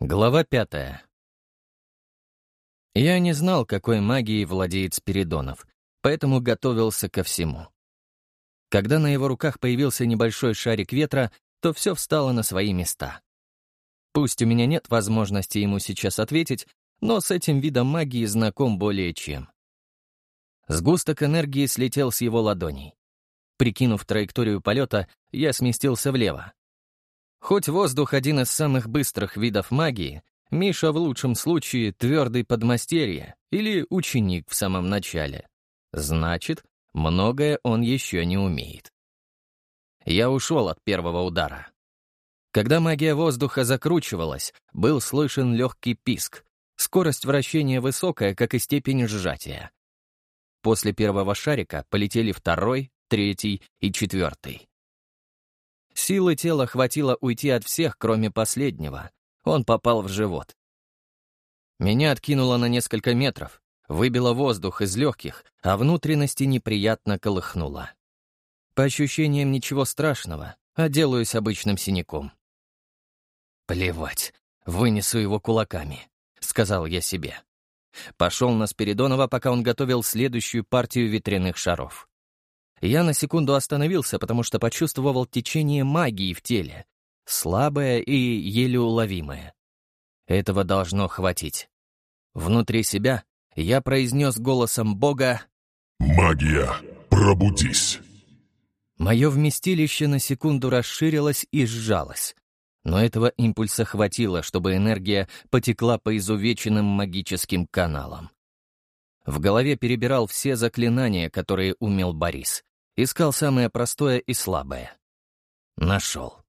Глава пятая. Я не знал, какой магией владеет Спиридонов, поэтому готовился ко всему. Когда на его руках появился небольшой шарик ветра, то все встало на свои места. Пусть у меня нет возможности ему сейчас ответить, но с этим видом магии знаком более чем. Сгусток энергии слетел с его ладоней. Прикинув траекторию полета, я сместился влево, Хоть воздух один из самых быстрых видов магии, Миша в лучшем случае твердый подмастерье или ученик в самом начале. Значит, многое он еще не умеет. Я ушел от первого удара. Когда магия воздуха закручивалась, был слышен легкий писк. Скорость вращения высокая, как и степень сжатия. После первого шарика полетели второй, третий и четвертый. Силы тела хватило уйти от всех, кроме последнего. Он попал в живот. Меня откинуло на несколько метров, выбило воздух из легких, а внутренности неприятно колыхнуло. По ощущениям ничего страшного, а делаюсь обычным синяком. «Плевать, вынесу его кулаками», — сказал я себе. Пошел на Спиридонова, пока он готовил следующую партию ветряных шаров. Я на секунду остановился, потому что почувствовал течение магии в теле. Слабое и еле уловимое. Этого должно хватить. Внутри себя я произнес голосом Бога «Магия, пробудись!» Мое вместилище на секунду расширилось и сжалось. Но этого импульса хватило, чтобы энергия потекла по изувеченным магическим каналам. В голове перебирал все заклинания, которые умел Борис. Искал самое простое и слабое. Нашел.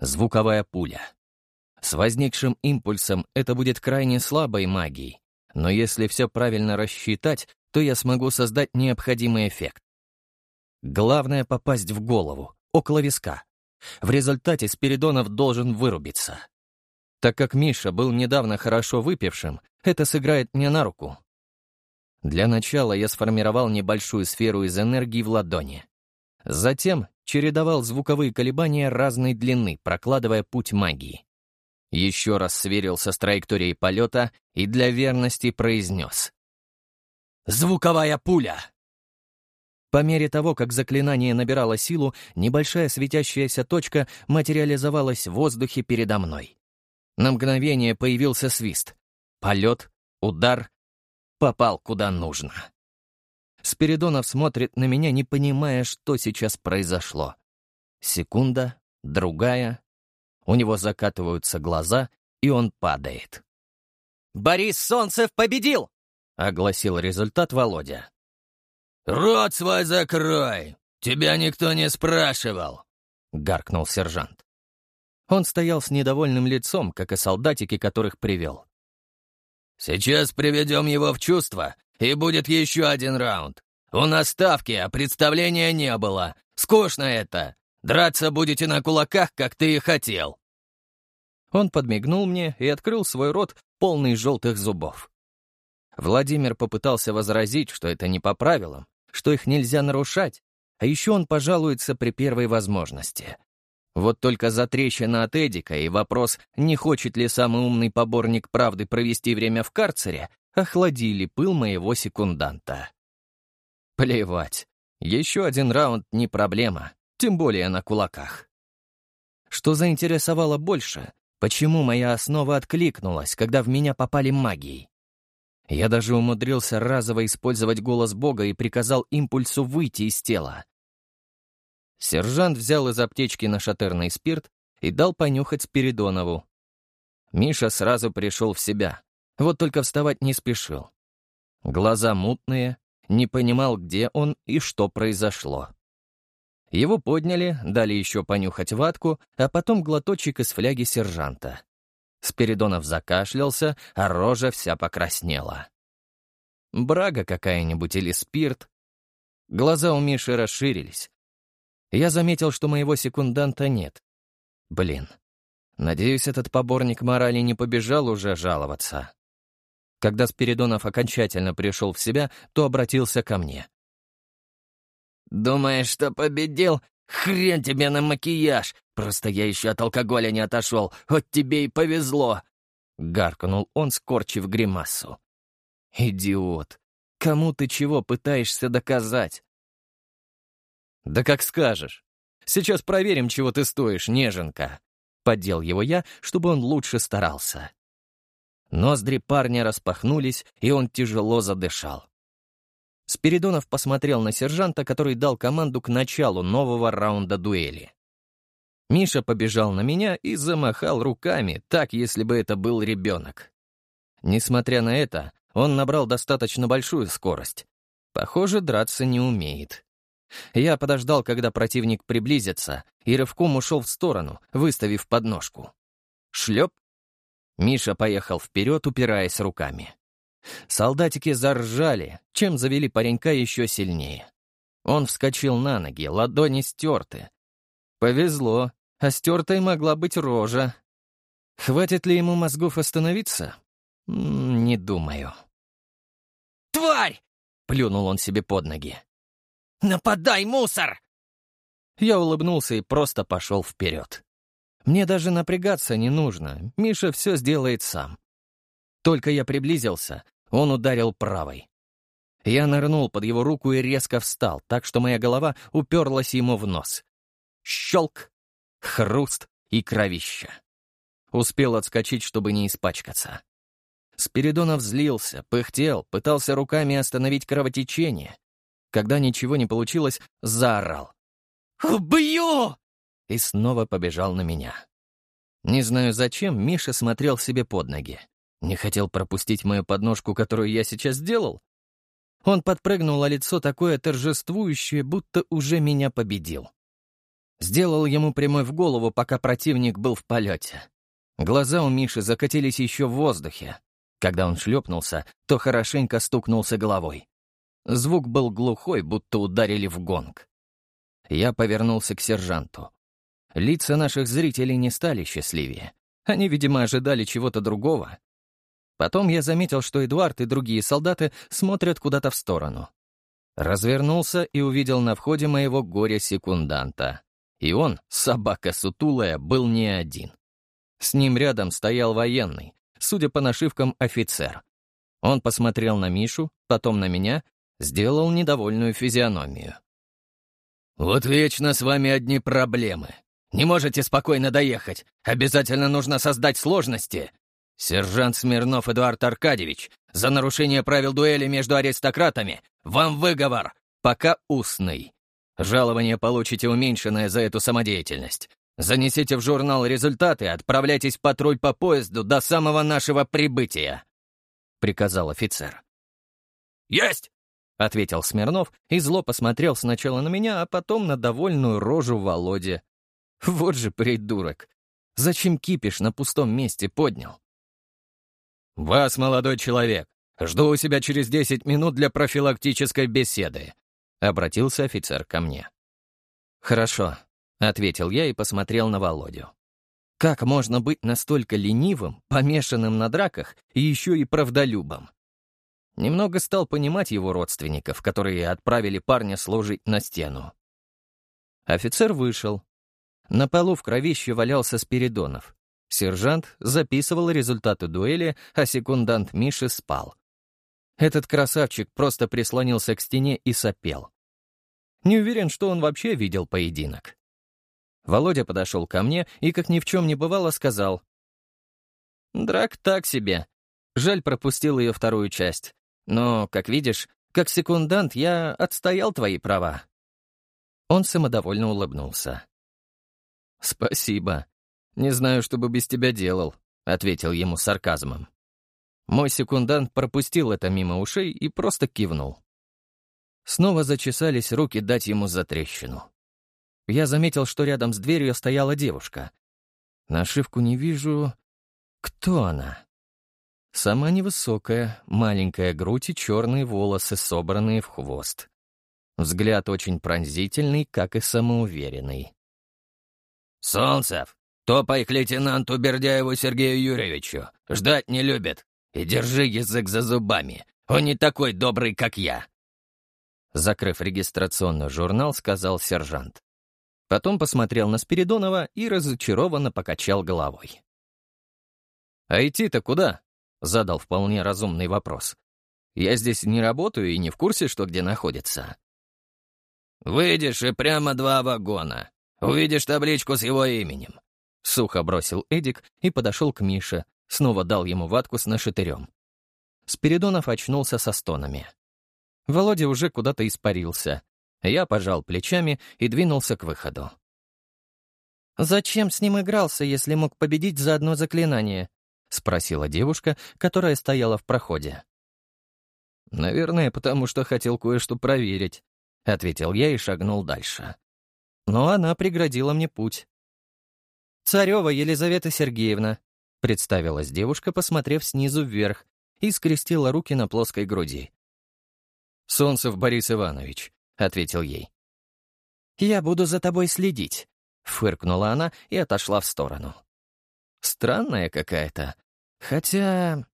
Звуковая пуля. С возникшим импульсом это будет крайне слабой магией, но если все правильно рассчитать, то я смогу создать необходимый эффект. Главное — попасть в голову, около виска. В результате Спиридонов должен вырубиться. Так как Миша был недавно хорошо выпившим, это сыграет мне на руку. Для начала я сформировал небольшую сферу из энергии в ладони. Затем чередовал звуковые колебания разной длины, прокладывая путь магии. Еще раз сверился с траекторией полета и для верности произнес. «Звуковая пуля!» По мере того, как заклинание набирало силу, небольшая светящаяся точка материализовалась в воздухе передо мной. На мгновение появился свист. Полет, удар, попал куда нужно. Спиридонов смотрит на меня, не понимая, что сейчас произошло. Секунда, другая. У него закатываются глаза, и он падает. «Борис Солнцев победил!» — огласил результат Володя. «Рот свой закрой! Тебя никто не спрашивал!» — гаркнул сержант. Он стоял с недовольным лицом, как и солдатики, которых привел. «Сейчас приведем его в чувство, и будет еще один раунд. У нас ставки, а представления не было. Скучно это. Драться будете на кулаках, как ты и хотел». Он подмигнул мне и открыл свой рот, полный желтых зубов. Владимир попытался возразить, что это не по правилам, что их нельзя нарушать, а еще он пожалуется при первой возможности. Вот только затрещина от Эдика и вопрос, не хочет ли самый умный поборник правды провести время в карцере, охладили пыл моего секунданта. Плевать. Еще один раунд не проблема, тем более на кулаках. Что заинтересовало больше, почему моя основа откликнулась, когда в меня попали магии? Я даже умудрился разово использовать голос Бога и приказал импульсу выйти из тела. Сержант взял из аптечки нашатырный спирт и дал понюхать Спиридонову. Миша сразу пришел в себя, вот только вставать не спешил. Глаза мутные, не понимал, где он и что произошло. Его подняли, дали еще понюхать ватку, а потом глоточек из фляги сержанта. Спиридонов закашлялся, а рожа вся покраснела. Брага какая-нибудь или спирт. Глаза у Миши расширились, я заметил, что моего секунданта нет. Блин. Надеюсь, этот поборник морали не побежал уже жаловаться. Когда Спиридонов окончательно пришел в себя, то обратился ко мне. «Думаешь, что победил? Хрен тебе на макияж! Просто я еще от алкоголя не отошел, хоть тебе и повезло. — гаркнул он, скорчив гримасу. «Идиот! Кому ты чего пытаешься доказать?» «Да как скажешь. Сейчас проверим, чего ты стоишь, неженка». Поддел его я, чтобы он лучше старался. Ноздри парня распахнулись, и он тяжело задышал. Спиридонов посмотрел на сержанта, который дал команду к началу нового раунда дуэли. Миша побежал на меня и замахал руками, так, если бы это был ребенок. Несмотря на это, он набрал достаточно большую скорость. Похоже, драться не умеет. Я подождал, когда противник приблизится, и рывком ушел в сторону, выставив подножку. Шлеп. Миша поехал вперед, упираясь руками. Солдатики заржали, чем завели паренька еще сильнее. Он вскочил на ноги, ладони стерты. Повезло, а стертой могла быть рожа. Хватит ли ему мозгов остановиться? Не думаю. «Тварь!» — плюнул он себе под ноги. «Нападай, мусор!» Я улыбнулся и просто пошел вперед. Мне даже напрягаться не нужно, Миша все сделает сам. Только я приблизился, он ударил правой. Я нырнул под его руку и резко встал, так что моя голова уперлась ему в нос. Щелк, хруст и кровища. Успел отскочить, чтобы не испачкаться. Спиридонов злился, пыхтел, пытался руками остановить кровотечение, когда ничего не получилось, заорал. «Убью!» И снова побежал на меня. Не знаю зачем, Миша смотрел себе под ноги. Не хотел пропустить мою подножку, которую я сейчас сделал. Он подпрыгнул, а лицо такое торжествующее, будто уже меня победил. Сделал ему прямой в голову, пока противник был в полете. Глаза у Миши закатились еще в воздухе. Когда он шлепнулся, то хорошенько стукнулся головой. Звук был глухой, будто ударили в гонг. Я повернулся к сержанту. Лица наших зрителей не стали счастливее. Они, видимо, ожидали чего-то другого. Потом я заметил, что Эдуард и другие солдаты смотрят куда-то в сторону. Развернулся и увидел на входе моего горя-секунданта. И он, собака сутулая, был не один. С ним рядом стоял военный, судя по нашивкам, офицер. Он посмотрел на Мишу, потом на меня сделал недовольную физиономию. «Вот вечно с вами одни проблемы. Не можете спокойно доехать. Обязательно нужно создать сложности. Сержант Смирнов Эдуард Аркадьевич, за нарушение правил дуэли между аристократами, вам выговор, пока устный. Жалование получите уменьшенное за эту самодеятельность. Занесите в журнал результаты, отправляйтесь в патруль по поезду до самого нашего прибытия», — приказал офицер. «Есть!» — ответил Смирнов и зло посмотрел сначала на меня, а потом на довольную рожу Володе. Вот же придурок! Зачем кипиш на пустом месте поднял? «Вас, молодой человек, жду у себя через десять минут для профилактической беседы», — обратился офицер ко мне. «Хорошо», — ответил я и посмотрел на Володю. «Как можно быть настолько ленивым, помешанным на драках и еще и правдолюбом?» Немного стал понимать его родственников, которые отправили парня служить на стену. Офицер вышел. На полу в кровище валялся Спиридонов. Сержант записывал результаты дуэли, а секундант Миши спал. Этот красавчик просто прислонился к стене и сопел. Не уверен, что он вообще видел поединок. Володя подошел ко мне и, как ни в чем не бывало, сказал. «Драк так себе. Жаль, пропустил ее вторую часть. Но, как видишь, как секундант я отстоял твои права». Он самодовольно улыбнулся. «Спасибо. Не знаю, что бы без тебя делал», — ответил ему сарказмом. Мой секундант пропустил это мимо ушей и просто кивнул. Снова зачесались руки дать ему затрещину. Я заметил, что рядом с дверью стояла девушка. Нашивку не вижу. Кто она? Сама невысокая, маленькая грудь и черные волосы, собранные в хвост. Взгляд очень пронзительный, как и самоуверенный. «Солнцев, топай к лейтенанту Бердяеву Сергею Юрьевичу. Ждать не любит. И держи язык за зубами. Он не такой добрый, как я». Закрыв регистрационный журнал, сказал сержант. Потом посмотрел на Спиридонова и разочарованно покачал головой. «А идти-то куда?» — задал вполне разумный вопрос. «Я здесь не работаю и не в курсе, что где находится». «Выйдешь и прямо два вагона. Увидишь табличку с его именем». Сухо бросил Эдик и подошел к Мише, снова дал ему ватку с нашатырем. Спиридонов очнулся со стонами. Володя уже куда-то испарился. Я пожал плечами и двинулся к выходу. «Зачем с ним игрался, если мог победить за одно заклинание?» — спросила девушка, которая стояла в проходе. «Наверное, потому что хотел кое-что проверить», — ответил я и шагнул дальше. Но она преградила мне путь. «Царева Елизавета Сергеевна», — представилась девушка, посмотрев снизу вверх, и скрестила руки на плоской груди. «Солнцев Борис Иванович», — ответил ей. «Я буду за тобой следить», — фыркнула она и отошла в сторону. Странная какая-то. Хотя...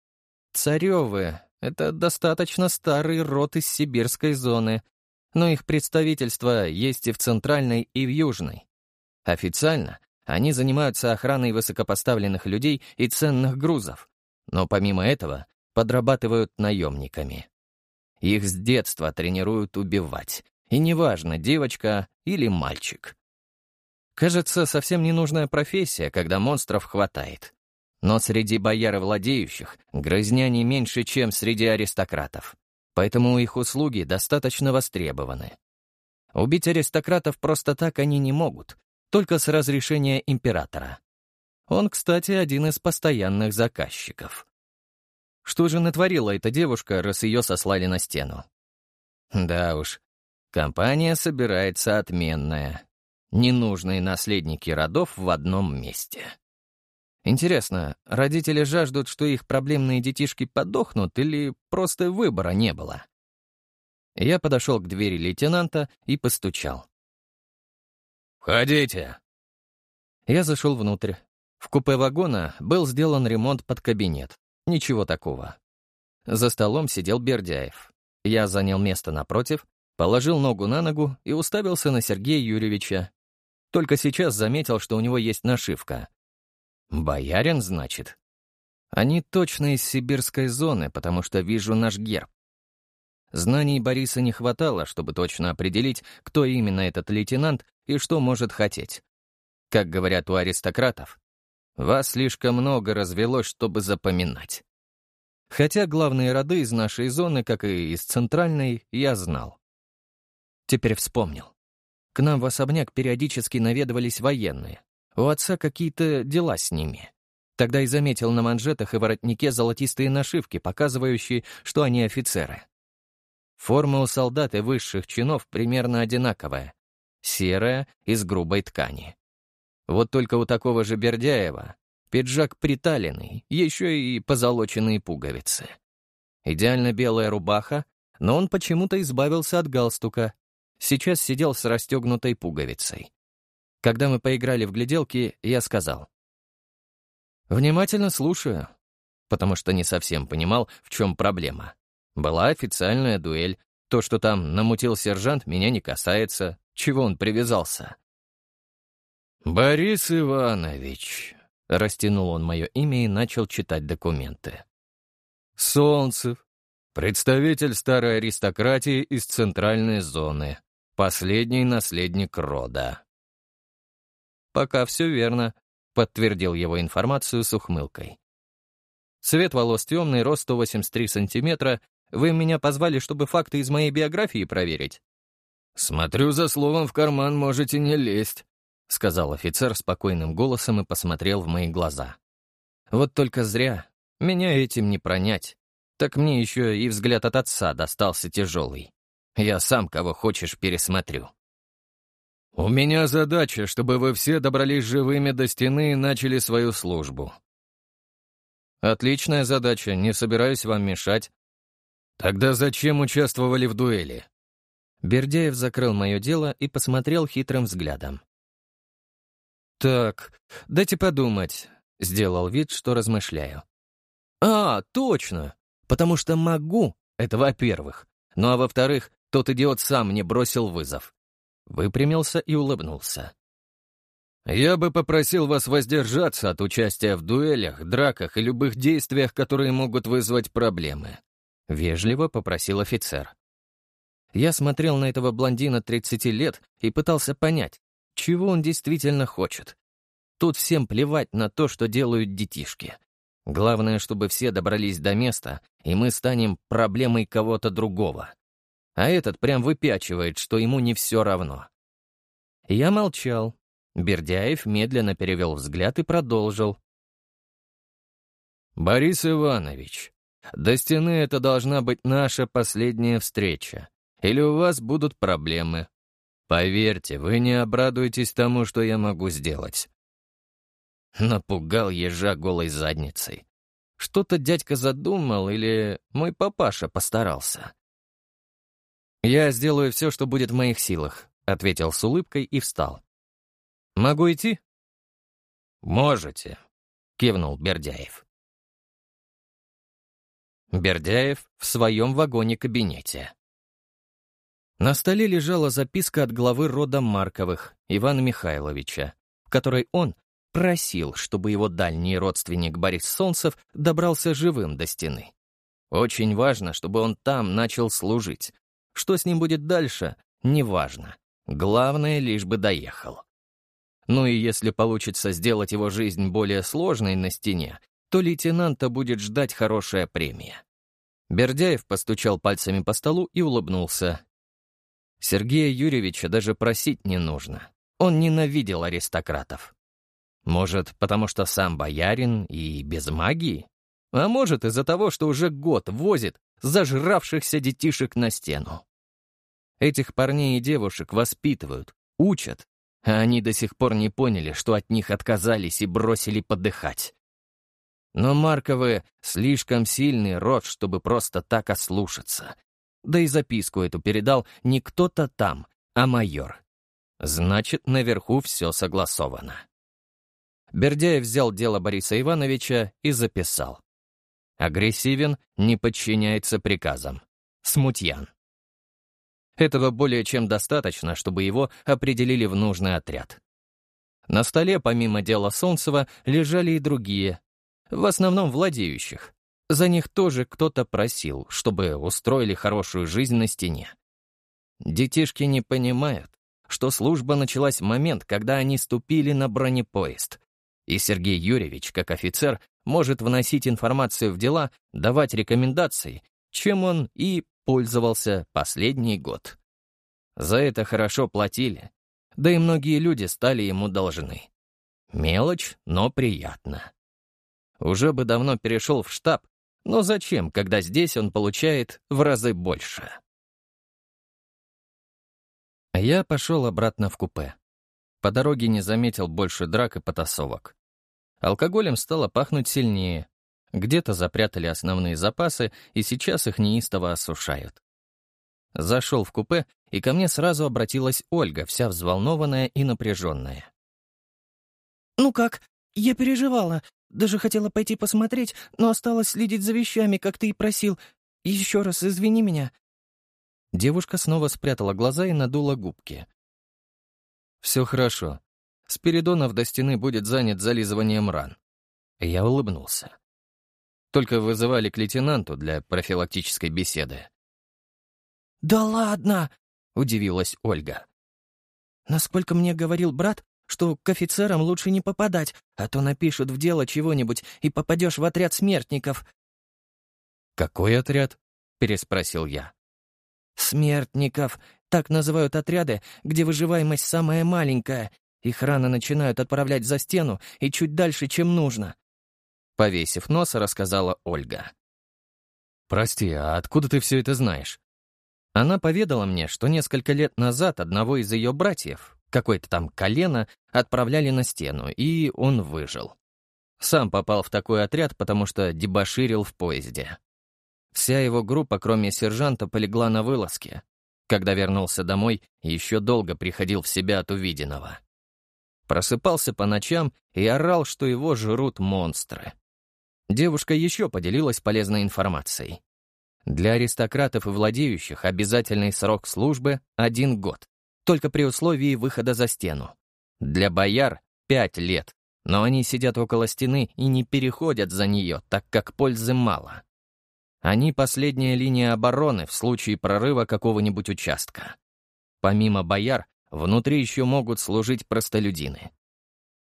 Царевы — это достаточно старый род из сибирской зоны, но их представительство есть и в Центральной, и в Южной. Официально они занимаются охраной высокопоставленных людей и ценных грузов, но помимо этого подрабатывают наемниками. Их с детства тренируют убивать, и неважно, девочка или мальчик. Кажется, совсем ненужная профессия, когда монстров хватает. Но среди бояр владеющих грызня не меньше, чем среди аристократов. Поэтому их услуги достаточно востребованы. Убить аристократов просто так они не могут, только с разрешения императора. Он, кстати, один из постоянных заказчиков. Что же натворила эта девушка, раз ее сослали на стену? Да уж, компания собирается отменная. Ненужные наследники родов в одном месте. Интересно, родители жаждут, что их проблемные детишки подохнут, или просто выбора не было? Я подошел к двери лейтенанта и постучал. «Входите!» Я зашел внутрь. В купе вагона был сделан ремонт под кабинет. Ничего такого. За столом сидел Бердяев. Я занял место напротив, положил ногу на ногу и уставился на Сергея Юрьевича. Только сейчас заметил, что у него есть нашивка. «Боярин, значит?» Они точно из сибирской зоны, потому что вижу наш герб. Знаний Бориса не хватало, чтобы точно определить, кто именно этот лейтенант и что может хотеть. Как говорят у аристократов, вас слишком много развелось, чтобы запоминать. Хотя главные роды из нашей зоны, как и из центральной, я знал. Теперь вспомнил. К нам в особняк периодически наведывались военные. У отца какие-то дела с ними. Тогда и заметил на манжетах и воротнике золотистые нашивки, показывающие, что они офицеры. Форма у солдат и высших чинов примерно одинаковая. Серая, из грубой ткани. Вот только у такого же Бердяева пиджак приталенный, еще и позолоченные пуговицы. Идеально белая рубаха, но он почему-то избавился от галстука. Сейчас сидел с расстегнутой пуговицей. Когда мы поиграли в гляделки, я сказал. «Внимательно слушаю», потому что не совсем понимал, в чем проблема. Была официальная дуэль. То, что там намутил сержант, меня не касается. Чего он привязался? «Борис Иванович», — растянул он мое имя и начал читать документы. «Солнцев, представитель старой аристократии из центральной зоны, последний наследник рода». «Пока все верно», — подтвердил его информацию с ухмылкой. Цвет волос темный, рост 183 сантиметра. Вы меня позвали, чтобы факты из моей биографии проверить?» «Смотрю, за словом в карман можете не лезть», — сказал офицер спокойным голосом и посмотрел в мои глаза. «Вот только зря. Меня этим не пронять. Так мне еще и взгляд от отца достался тяжелый. Я сам кого хочешь пересмотрю». «У меня задача, чтобы вы все добрались живыми до стены и начали свою службу». «Отличная задача, не собираюсь вам мешать». «Тогда зачем участвовали в дуэли?» Бердяев закрыл мое дело и посмотрел хитрым взглядом. «Так, дайте подумать», — сделал вид, что размышляю. «А, точно! Потому что могу, это во-первых. Ну а во-вторых, тот идиот сам мне бросил вызов». Выпрямился и улыбнулся. Я бы попросил вас воздержаться от участия в дуэлях, драках и любых действиях, которые могут вызвать проблемы», — вежливо попросил офицер. Я смотрел на этого блондина 30 лет и пытался понять, чего он действительно хочет. Тут всем плевать на то, что делают детишки. Главное, чтобы все добрались до места, и мы станем проблемой кого-то другого. А этот прям выпячивает, что ему не все равно. Я молчал. Бердяев медленно перевел взгляд и продолжил. «Борис Иванович, до стены это должна быть наша последняя встреча. Или у вас будут проблемы. Поверьте, вы не обрадуетесь тому, что я могу сделать. Напугал ежа голой задницей. Что-то дядька задумал или мой папаша постарался. «Я сделаю все, что будет в моих силах», — ответил с улыбкой и встал. «Могу идти?» «Можете», — кивнул Бердяев. Бердяев в своем вагоне-кабинете. На столе лежала записка от главы рода Марковых, Ивана Михайловича, в которой он просил, чтобы его дальний родственник Борис Солнцев добрался живым до стены. Очень важно, чтобы он там начал служить. Что с ним будет дальше, неважно. Главное, лишь бы доехал. Ну и если получится сделать его жизнь более сложной на стене, то лейтенанта будет ждать хорошая премия. Бердяев постучал пальцами по столу и улыбнулся. Сергея Юрьевича даже просить не нужно. Он ненавидел аристократов. Может, потому что сам боярин и без магии? А может, из-за того, что уже год возит зажравшихся детишек на стену. Этих парней и девушек воспитывают, учат, а они до сих пор не поняли, что от них отказались и бросили подыхать. Но Марковы — слишком сильный род, чтобы просто так ослушаться, да и записку эту передал не кто-то там, а майор. Значит, наверху все согласовано. Бердяев взял дело Бориса Ивановича и записал. Агрессивен, не подчиняется приказам. Смутьян. Этого более чем достаточно, чтобы его определили в нужный отряд. На столе, помимо дела Солнцева, лежали и другие, в основном владеющих. За них тоже кто-то просил, чтобы устроили хорошую жизнь на стене. Детишки не понимают, что служба началась в момент, когда они ступили на бронепоезд. И Сергей Юрьевич, как офицер, может вносить информацию в дела, давать рекомендации, чем он и пользовался последний год. За это хорошо платили, да и многие люди стали ему должны. Мелочь, но приятно. Уже бы давно перешел в штаб, но зачем, когда здесь он получает в разы больше? Я пошел обратно в купе. По дороге не заметил больше драк и потасовок. Алкоголем стало пахнуть сильнее. Где-то запрятали основные запасы, и сейчас их неистово осушают. Зашел в купе, и ко мне сразу обратилась Ольга, вся взволнованная и напряженная. «Ну как? Я переживала. Даже хотела пойти посмотреть, но осталось следить за вещами, как ты и просил. Еще раз извини меня». Девушка снова спрятала глаза и надула губки. «Все хорошо. Спиридонов до стены будет занят зализыванием ран». Я улыбнулся. Только вызывали к лейтенанту для профилактической беседы. «Да ладно!» — удивилась Ольга. «Насколько мне говорил брат, что к офицерам лучше не попадать, а то напишут в дело чего-нибудь и попадешь в отряд смертников». «Какой отряд?» — переспросил я. «Смертников. Так называют отряды, где выживаемость самая маленькая. Их рано начинают отправлять за стену и чуть дальше, чем нужно». Повесив нос, рассказала Ольга. «Прости, а откуда ты все это знаешь?» Она поведала мне, что несколько лет назад одного из ее братьев, какое-то там колено, отправляли на стену, и он выжил. Сам попал в такой отряд, потому что дебоширил в поезде. Вся его группа, кроме сержанта, полегла на вылазке. Когда вернулся домой, еще долго приходил в себя от увиденного. Просыпался по ночам и орал, что его жрут монстры. Девушка еще поделилась полезной информацией. Для аристократов и владеющих обязательный срок службы — один год только при условии выхода за стену. Для бояр пять лет, но они сидят около стены и не переходят за нее, так как пользы мало. Они — последняя линия обороны в случае прорыва какого-нибудь участка. Помимо бояр, внутри еще могут служить простолюдины.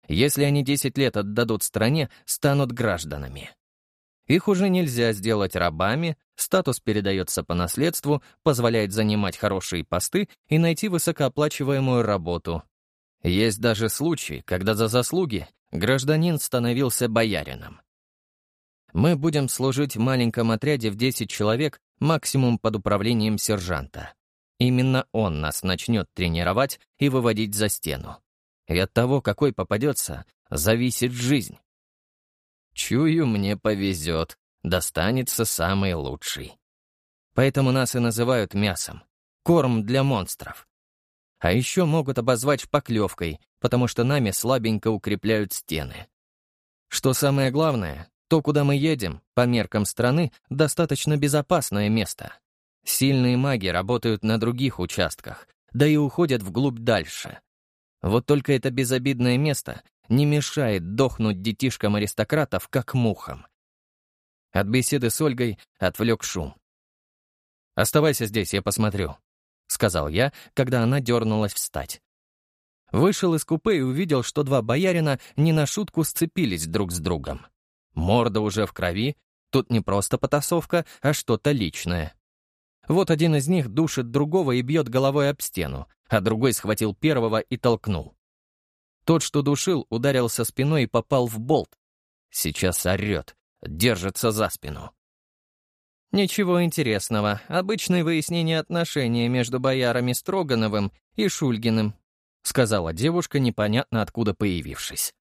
Если они 10 лет отдадут стране, станут гражданами. Их уже нельзя сделать рабами, статус передается по наследству, позволяет занимать хорошие посты и найти высокооплачиваемую работу. Есть даже случаи, когда за заслуги гражданин становился боярином. Мы будем служить в маленьком отряде в 10 человек, максимум под управлением сержанта. Именно он нас начнет тренировать и выводить за стену. И от того, какой попадется, зависит жизнь. Чую, мне повезет, достанется самый лучший. Поэтому нас и называют мясом. Корм для монстров. А еще могут обозвать шпаклевкой, потому что нами слабенько укрепляют стены. Что самое главное, то, куда мы едем, по меркам страны, достаточно безопасное место. Сильные маги работают на других участках, да и уходят вглубь дальше. Вот только это безобидное место не мешает дохнуть детишкам аристократов, как мухам. От беседы с Ольгой отвлек шум. «Оставайся здесь, я посмотрю», — сказал я, когда она дернулась встать. Вышел из купе и увидел, что два боярина не на шутку сцепились друг с другом. Морда уже в крови, тут не просто потасовка, а что-то личное. Вот один из них душит другого и бьет головой об стену, а другой схватил первого и толкнул. Тот, что душил, ударился спиной и попал в болт. Сейчас орет, держится за спину. Ничего интересного. Обычное выяснение отношений между боярами Строгановым и Шульгиным, сказала девушка, непонятно откуда появившись.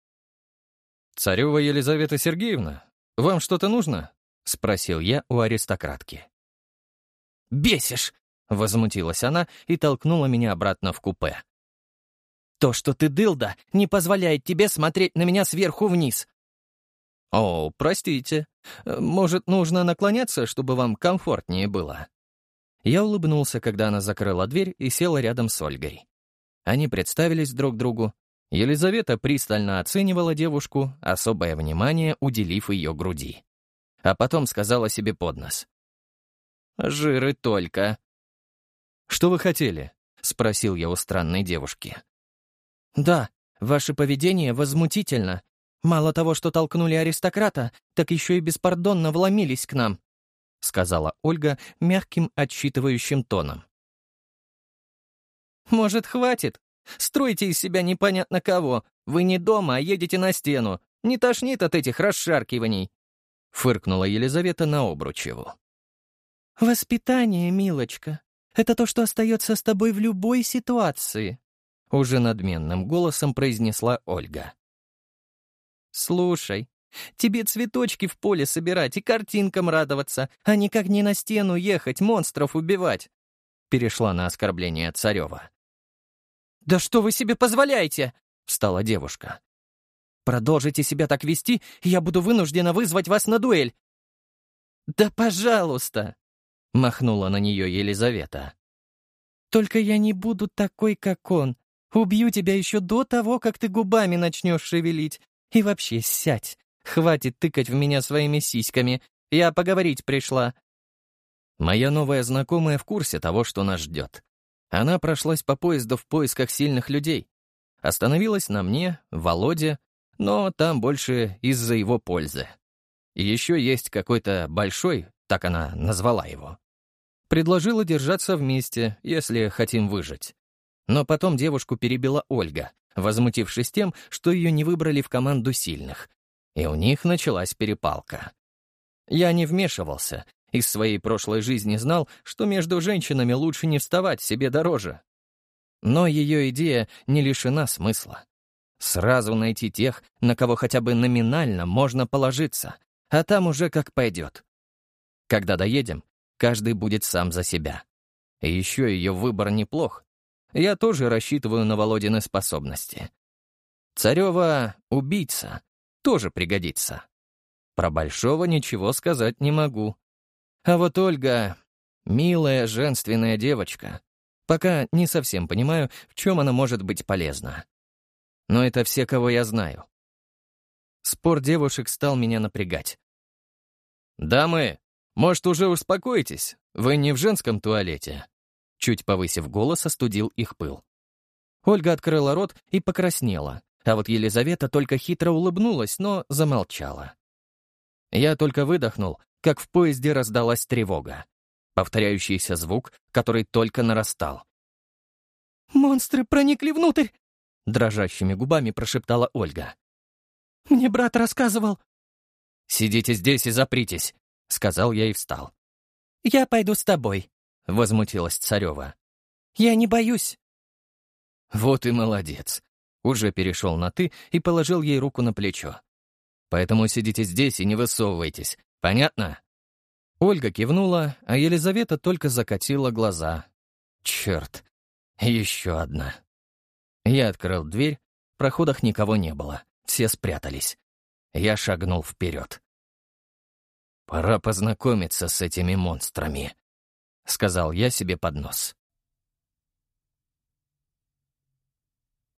«Царева Елизавета Сергеевна, вам что-то нужно?» — спросил я у аристократки. «Бесишь!» — возмутилась она и толкнула меня обратно в купе. «То, что ты дылда, не позволяет тебе смотреть на меня сверху вниз». «О, простите. Может, нужно наклоняться, чтобы вам комфортнее было?» Я улыбнулся, когда она закрыла дверь и села рядом с Ольгой. Они представились друг другу. Елизавета пристально оценивала девушку, особое внимание уделив ее груди. А потом сказала себе под нос. «Жиры только». «Что вы хотели?» — спросил я у странной девушки. «Да, ваше поведение возмутительно. Мало того, что толкнули аристократа, так еще и беспардонно вломились к нам», — сказала Ольга мягким отсчитывающим тоном. «Может, хватит? Стройте из себя непонятно кого. Вы не дома, а едете на стену. Не тошнит от этих расшаркиваний», — фыркнула Елизавета на Обручеву. «Воспитание, милочка, это то, что остается с тобой в любой ситуации», — уже надменным голосом произнесла Ольга. «Слушай, тебе цветочки в поле собирать и картинкам радоваться, а никак не на стену ехать, монстров убивать», — перешла на оскорбление Царева. «Да что вы себе позволяете?» — встала девушка. «Продолжите себя так вести, и я буду вынуждена вызвать вас на дуэль». «Да пожалуйста!» — махнула на нее Елизавета. «Только я не буду такой, как он. Убью тебя еще до того, как ты губами начнешь шевелить. И вообще сядь. Хватит тыкать в меня своими сиськами. Я поговорить пришла». Моя новая знакомая в курсе того, что нас ждет. Она прошлась по поезду в поисках сильных людей. Остановилась на мне, Володе, но там больше из-за его пользы. Еще есть какой-то большой, так она назвала его. Предложила держаться вместе, если хотим выжить. Но потом девушку перебила Ольга, возмутившись тем, что ее не выбрали в команду сильных. И у них началась перепалка. Я не вмешивался, из своей прошлой жизни знал, что между женщинами лучше не вставать себе дороже. Но ее идея не лишена смысла. Сразу найти тех, на кого хотя бы номинально можно положиться, а там уже как пойдет. Когда доедем, каждый будет сам за себя. И еще ее выбор неплох. Я тоже рассчитываю на Володины способности. Царева — убийца, тоже пригодится. Про Большого ничего сказать не могу. А вот Ольга — милая, женственная девочка. Пока не совсем понимаю, в чем она может быть полезна. но это все, кого я знаю. Спор девушек стал меня напрягать. «Дамы, может, уже успокойтесь? Вы не в женском туалете?» Чуть повысив голос, остудил их пыл. Ольга открыла рот и покраснела, а вот Елизавета только хитро улыбнулась, но замолчала. Я только выдохнул, как в поезде раздалась тревога. Повторяющийся звук, который только нарастал. «Монстры проникли внутрь!» Дрожащими губами прошептала Ольга. «Мне брат рассказывал». «Сидите здесь и запритесь», — сказал я и встал. «Я пойду с тобой», — возмутилась Царева. «Я не боюсь». «Вот и молодец». Уже перешел на «ты» и положил ей руку на плечо. «Поэтому сидите здесь и не высовывайтесь. Понятно?» Ольга кивнула, а Елизавета только закатила глаза. «Черт, еще одна». Я открыл дверь, в проходах никого не было, все спрятались. Я шагнул вперед. «Пора познакомиться с этими монстрами», — сказал я себе под нос.